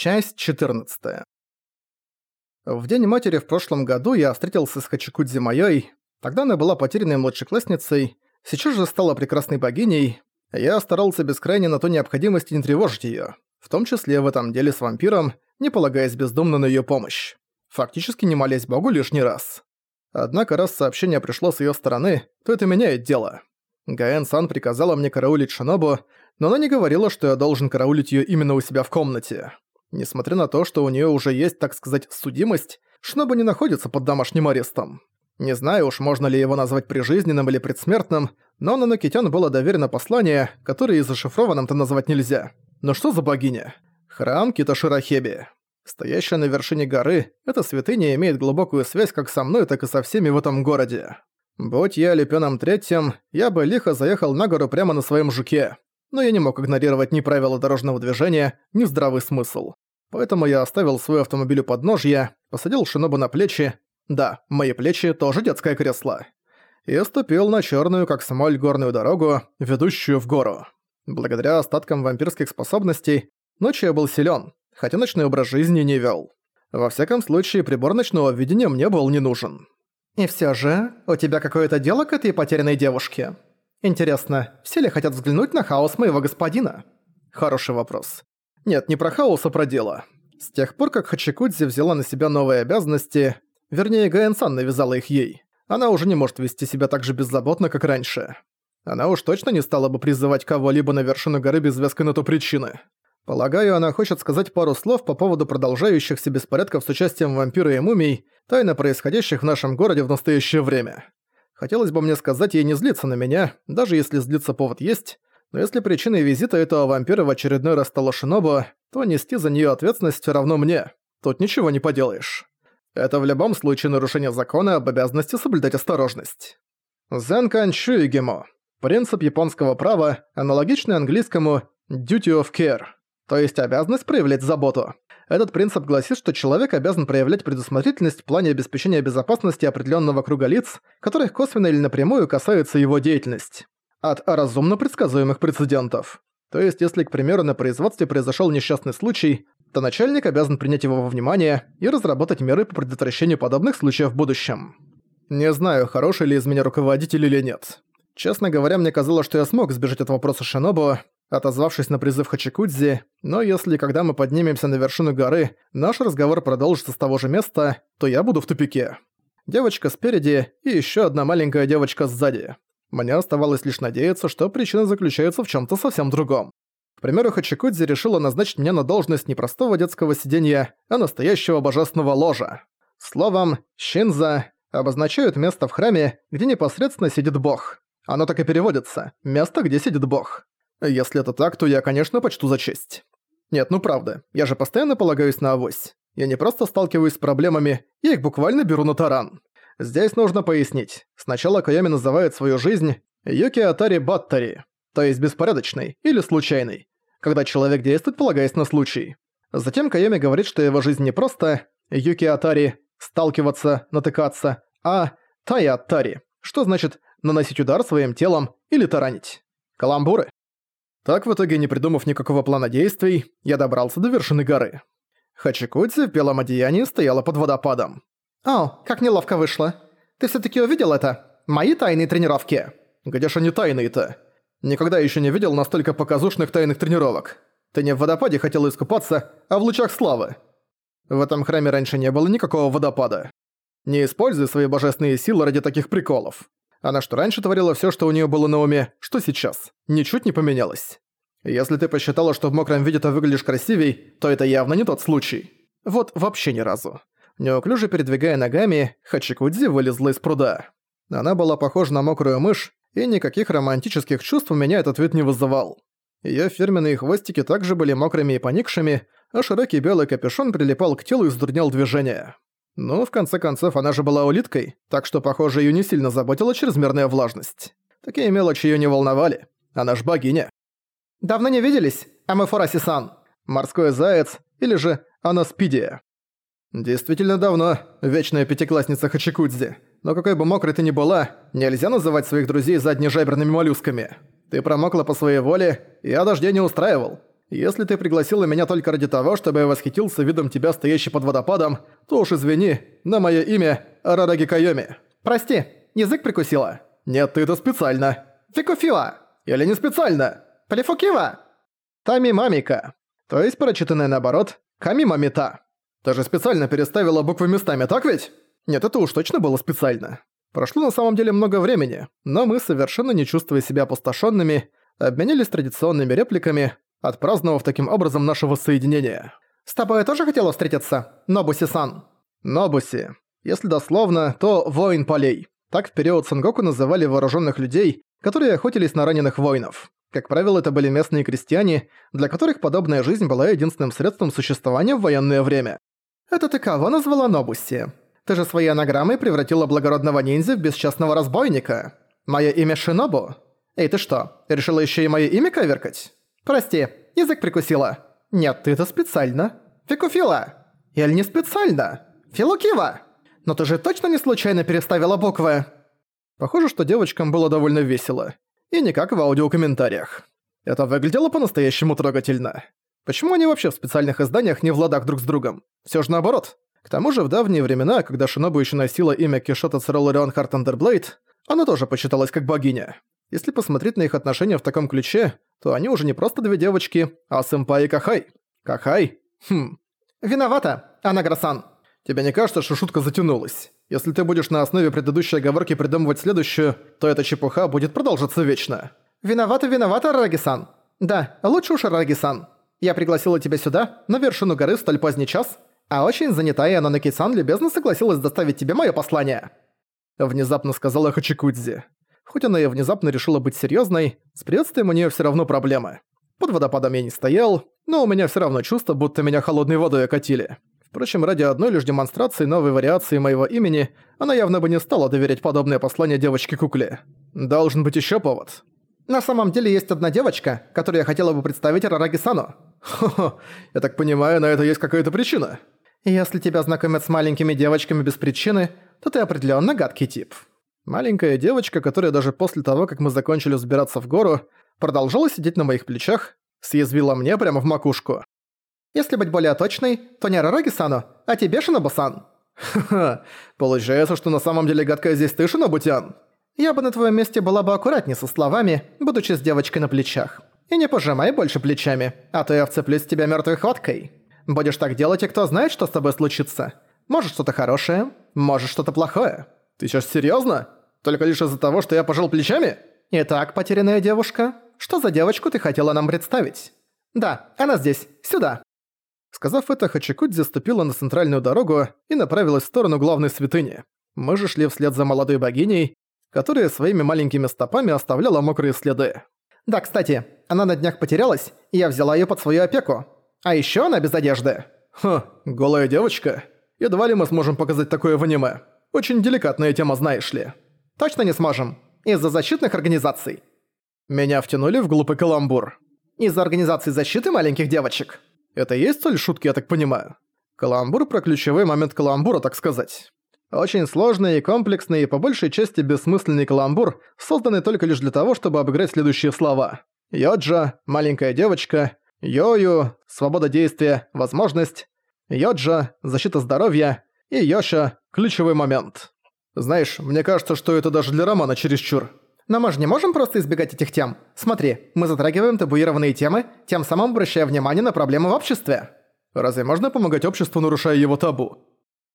Часть 14. В День матери в прошлом году я встретился с Хачикудзи Майой. Тогда она была потерянной младшеклассницей, сейчас же стала прекрасной богиней. Я старался без крайней на то необходимости не тревожить её, в том числе в этом деле с вампиром, не полагаясь бездумно на её помощь. Фактически не молясь богу лишний раз. Однако раз сообщение пришло с её стороны, то это меняет дело. Гаэн-сан приказала мне караулить Шинобу, но она не говорила, что я должен караулить её именно у себя в комнате. Несмотря на то, что у нее уже есть, так сказать, судимость, Шноба не находится под домашним арестом. Не знаю уж, можно ли его назвать прижизненным или предсмертным, но на Нанокитян было доверено послание, которое и зашифрованным-то назвать нельзя. Но что за богиня? Храм Киташирахеби. Стоящая на вершине горы, эта святыня имеет глубокую связь как со мной, так и со всеми в этом городе. Будь я Лепёном Третьим, я бы лихо заехал на гору прямо на своем жуке но я не мог игнорировать ни правила дорожного движения, ни здравый смысл. Поэтому я оставил свой автомобиль у подножья, посадил Шинобу на плечи, да, мои плечи тоже детское кресло, и ступил на черную, как смоль, горную дорогу, ведущую в гору. Благодаря остаткам вампирских способностей, ночью я был силен, хотя ночной образ жизни не вел. Во всяком случае, прибор ночного видения мне был не нужен. «И все же, у тебя какое-то дело к этой потерянной девушке?» Интересно, все ли хотят взглянуть на хаос моего господина? Хороший вопрос. Нет, не про хаос, а про дело. С тех пор, как Хачикудзи взяла на себя новые обязанности, вернее, Гаэн-сан навязала их ей, она уже не может вести себя так же беззаботно, как раньше. Она уж точно не стала бы призывать кого-либо на вершину горы без веской на то причины. Полагаю, она хочет сказать пару слов по поводу продолжающихся беспорядков с участием вампира и мумий, тайно происходящих в нашем городе в настоящее время. Хотелось бы мне сказать ей не злиться на меня, даже если злиться повод есть, но если причиной визита этого вампира в очередной раз стала Шиноба, то нести за нее ответственность все равно мне. Тут ничего не поделаешь. Это в любом случае нарушение закона об обязанности соблюдать осторожность. Зенкан Шуигемо. Принцип японского права, аналогичный английскому duty of care, то есть обязанность проявлять заботу. Этот принцип гласит, что человек обязан проявлять предусмотрительность в плане обеспечения безопасности определенного круга лиц, которых косвенно или напрямую касается его деятельность. От разумно предсказуемых прецедентов. То есть, если, к примеру, на производстве произошел несчастный случай, то начальник обязан принять его во внимание и разработать меры по предотвращению подобных случаев в будущем. Не знаю, хороший ли из меня руководитель или нет. Честно говоря, мне казалось, что я смог сбежать от вопроса Шинобу, отозвавшись на призыв Хачикудзи, но если когда мы поднимемся на вершину горы, наш разговор продолжится с того же места, то я буду в тупике. Девочка спереди и еще одна маленькая девочка сзади. Мне оставалось лишь надеяться, что причина заключается в чем то совсем другом. К примеру, Хачикудзи решила назначить меня на должность не простого детского сиденья, а настоящего божественного ложа. Словом, «щинза» обозначают место в храме, где непосредственно сидит бог. Оно так и переводится «место, где сидит бог». Если это так, то я, конечно, почту за честь. Нет, ну правда, я же постоянно полагаюсь на авось. Я не просто сталкиваюсь с проблемами, я их буквально беру на таран. Здесь нужно пояснить. Сначала Кайоми называет свою жизнь Юки Атари Баттари, то есть беспорядочный или случайный, когда человек действует, полагаясь на случай. Затем Кайоми говорит, что его жизнь не просто Юки Атари сталкиваться, натыкаться, а Тая Атари, что значит наносить удар своим телом или таранить. Каламбуры. Так, в итоге, не придумав никакого плана действий, я добрался до вершины горы. Хачикудзи в белом одеянии стояла под водопадом. «О, как неловко вышло. Ты всё-таки увидел это? Мои тайные тренировки?» «Где ж они тайные-то? Никогда ещё не видел настолько показушных тайных тренировок. Ты не в водопаде хотел искупаться, а в лучах славы. В этом храме раньше не было никакого водопада. Не используй свои божественные силы ради таких приколов. Она что раньше творила всё, что у неё было на уме, что сейчас. Ничуть не поменялось. Если ты посчитала, что в мокром виде ты выглядишь красивей, то это явно не тот случай. Вот вообще ни разу. Неуклюже передвигая ногами, Хачикудзи вылезла из пруда. Она была похожа на мокрую мышь, и никаких романтических чувств у меня этот вид не вызывал. Её фирменные хвостики также были мокрыми и поникшими, а широкий белый капюшон прилипал к телу и затруднял движение. Ну, в конце концов, она же была улиткой, так что, похоже, её не сильно заботила чрезмерная влажность. Такие мелочи её не волновали. Она ж богиня. «Давно не виделись, Амефораси-сан?» «Морской заяц» или же «Анаспидия». «Действительно давно, вечная пятиклассница Хачикудзи. Но какой бы мокрой ты ни была, нельзя называть своих друзей заднежаберными моллюсками. Ты промокла по своей воле, я дождей не устраивал. Если ты пригласила меня только ради того, чтобы я восхитился видом тебя, стоящей под водопадом, то уж извини, на мое имя Арараги Кайоми. Прости, язык прикусила. Нет, ты это специально. Фикуфила. Или не специально. Полифукива. Тами Мамика. То есть прочитанное наоборот Ками Мамита. Ты же специально переставила буквы местами, так ведь? Нет, это уж точно было специально. Прошло на самом деле много времени, но мы, совершенно не чувствуя себя опустошенными, обменялись традиционными репликами, отпраздновав таким образом наше воссоединение. «С тобой я тоже хотела встретиться, Нобуси-сан?» «Нобуси. Если дословно, то «воин полей». Так в период Сангоку называли вооруженных людей, которые охотились на раненых воинов. Как правило, это были местные крестьяне, для которых подобная жизнь была единственным средством существования в военное время. «Это ты кого назвала Нобуси? Ты же своей анаграммой превратила благородного ниндзя в бесчестного разбойника. Мое имя Шинобу? Эй, ты что, решила еще и мое имя коверкать?» «Прости, язык прикусила». «Нет, ты это специально». «Фикуфила». «Или не специально?» «Филукива». «Но ты же точно не случайно переставила буквы?» Похоже, что девочкам было довольно весело. И не как в аудиокомментариях. Это выглядело по-настоящему трогательно. Почему они вообще в специальных изданиях не в ладах друг с другом? Все же наоборот. К тому же в давние времена, когда Шинобу еще носила имя Кишот Ацерола-Орион Хартандерблейд, она тоже почиталась как богиня. Если посмотреть на их отношения в таком ключе, то они уже не просто две девочки, а сэмпай и кохай. Кохай? Хм. Виновата, Анаграсан. Тебе не кажется, что шутка затянулась? Если ты будешь на основе предыдущей оговорки придумывать следующую, то эта чепуха будет продолжаться вечно. Виновата, виновата, Рараги-сан. Да, лучше уж Рараги-сан. Я пригласила тебя сюда, на вершину горы в столь поздний час, а очень занятая Ананаки-сан любезно согласилась доставить тебе мое послание. Внезапно сказала Хачикудзи. Хоть она и внезапно решила быть серьезной, с приветствием у нее все равно проблемы. Под водопадом я не стоял, но у меня все равно чувство, будто меня холодной водой окатили. Впрочем, ради одной лишь демонстрации новой вариации моего имени, она явно бы не стала доверять подобное послание девочке-кукле. Должен быть еще повод. На самом деле есть одна девочка, которую я хотела бы представить Рараги-сану. Хо-хо, я так понимаю, на это есть какая-то причина. Если тебя знакомят с маленькими девочками без причины, то ты определенно гадкий тип. Маленькая девочка, которая даже после того, как мы закончили взбираться в гору, продолжала сидеть на моих плечах, съязвила мне прямо в макушку. Если быть более точной, то не Рараги-сану, а тебе, Шинобу-сан. Ха-ха, получается, что на самом деле гадкая здесь ты, Шинобутян. Я бы на твоем месте была бы аккуратнее со словами, будучи с девочкой на плечах. И не пожимай больше плечами, а то я вцеплюсь в тебя мертвой хваткой. Будешь так делать, и кто знает, что с тобой случится. Может что-то хорошее, может что-то плохое. Ты сейчас серьезно? Только лишь из-за того, что я пожал плечами? Итак, потерянная девушка, что за девочку ты хотела нам представить? Да, она здесь, сюда. Сказав это, Хачикудзи ступила на центральную дорогу и направилась в сторону главной святыни. Мы же шли вслед за молодой богиней, которая своими маленькими стопами оставляла мокрые следы. Да, кстати, она на днях потерялась, и я взяла её под свою опеку. А ещё она без одежды. Ха, голая девочка. Едва ли мы сможем показать такое в аниме. Очень деликатная тема, знаешь ли. Точно не сможем. Из-за защитных организаций. Меня втянули в глупый каламбур. Из-за организации защиты маленьких девочек. Это и есть цель шутки, я так понимаю. Каламбур про ключевой момент каламбура, так сказать. Очень сложный и комплексный и по большей части бессмысленный каламбур, созданный только лишь для того, чтобы обыграть следующие слова. Йоджа, маленькая девочка, Йою, свобода действия, возможность, Йоджа, защита здоровья и Йоша, ключевой момент. Знаешь, мне кажется, что это даже для романа чересчур. Но мы же не можем просто избегать этих тем. Смотри, мы затрагиваем табуированные темы, тем самым обращая внимание на проблемы в обществе. Разве можно помогать обществу, нарушая его табу?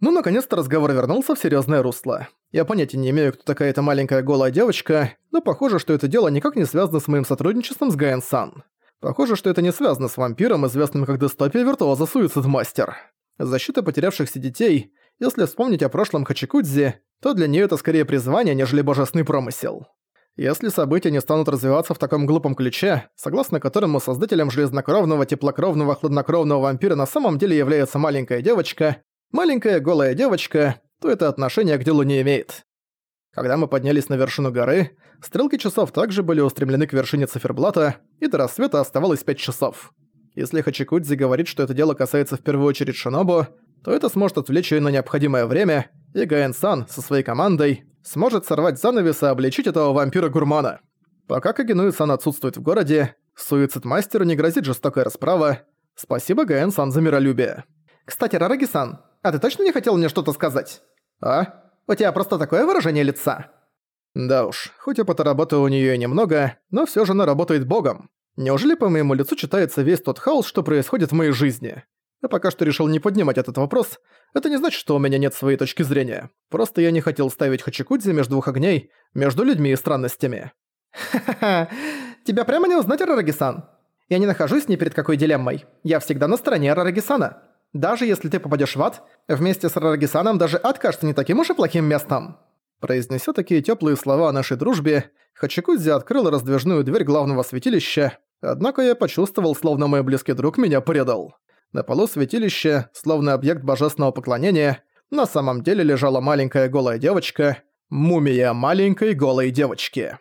Ну, наконец-то разговор вернулся в серьезное русло. Я понятия не имею, кто такая эта маленькая голая девочка, но похоже, что это дело никак не связано с моим сотрудничеством с Гаэн-сан. Похоже, что это не связано с вампиром, известным как Дестопия Виртуоза Суицид Мастер. Защита потерявшихся детей — если вспомнить о прошлом Хачикудзи, то для нее это скорее призвание, нежели божественный промысел. Если события не станут развиваться в таком глупом ключе, согласно которому создателем железнокровного, теплокровного, хладнокровного вампира на самом деле является маленькая девочка, маленькая голая девочка, то это отношение к делу не имеет. Когда мы поднялись на вершину горы, стрелки часов также были устремлены к вершине циферблата, и до рассвета оставалось 5 часов. Если Хачикудзи говорит, что это дело касается в первую очередь Шинобу, то это сможет отвлечь её на необходимое время, и Гаэн-сан со своей командой сможет сорвать занавес и обличить этого вампира-гурмана. Пока Кагенуи-сан отсутствует в городе, Суицид-мастеру не грозит жестокая расправа. Спасибо, Гаэн-сан, за миролюбие. Кстати, Рараги-сан, а ты точно не хотел мне что-то сказать? А? У тебя просто такое выражение лица. Да уж, хоть опыта работы у неё и немного, но всё же она работает богом. Неужели по моему лицу читается весь тот хаос, что происходит в моей жизни? Я пока что решил не поднимать этот вопрос. Это не значит, что у меня нет своей точки зрения. Просто я не хотел ставить Хачикудзи между двух огней, между людьми и странностями. Ха-ха-ха, тебя прямо не узнать, Рараги-сан. Я не нахожусь ни перед какой дилеммой. Я всегда на стороне Рараги-сана. Даже если ты попадешь в ад, вместе с Рараги-саном даже ад кажется не таким уж и плохим местом. Произнеся такие теплые слова о нашей дружбе, Хачикудзи открыл раздвижную дверь главного святилища, однако я почувствовал, словно мой близкий друг меня предал. На полу святилища, словно объект божественного поклонения, на самом деле лежала маленькая голая девочка, мумия маленькой голой девочки.